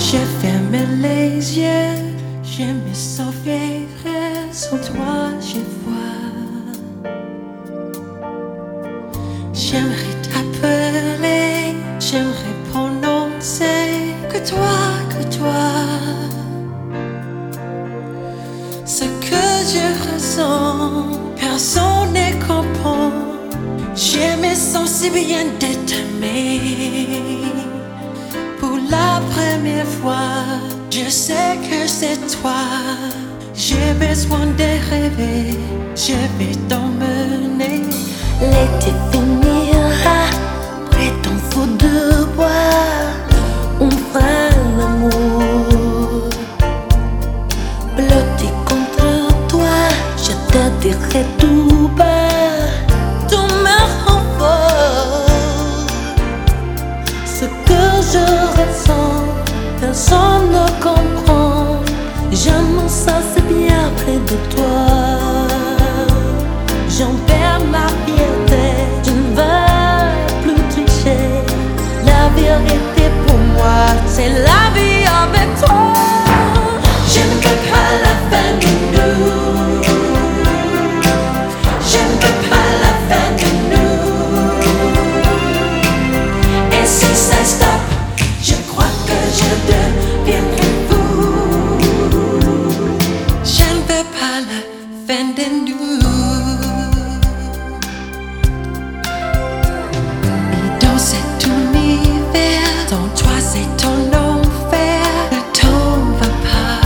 J'ai fermé les yeux, je me sauverai sans toi, je vois. J'aimerais t'appeler, j'aimerais prononcer que toi, que toi. Ce que je ressens, personne ne comprend. Je me sens si bien détamée la première fois, je sais que c'est toi. J'ai besoin de rêver, je vais dormir C'est ton enfer, ne tombe pas.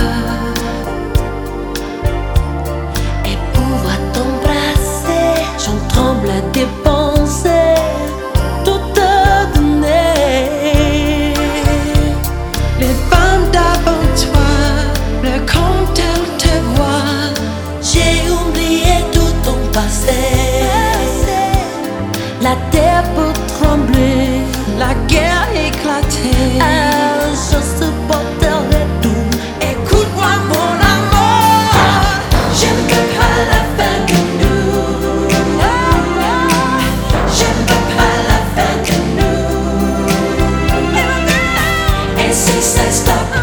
Et pour t'embrasser, j'en tremble à tes pensées, tout te donner. Les femmes d'avant toi, le quand elles te voient, j'ai oublié tout ton passé. La terre peut trembler, la guerre. Je suis ce poteur. Écoute-moi, mon amour. Je ne veux pas la fin de nous. Je ne veux pas la fin de nous. Et si ça se tape,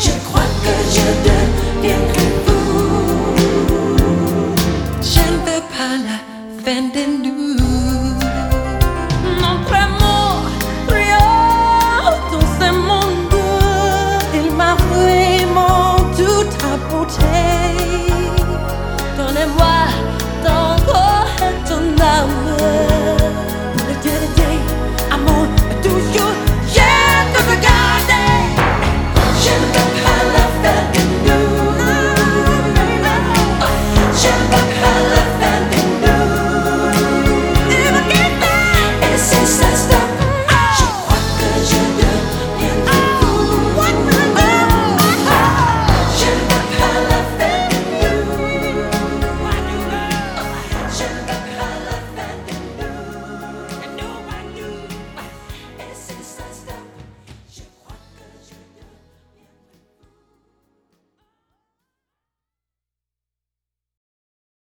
je crois que je deviendrai fou. Je ne veux pas la fin de nous. Alá.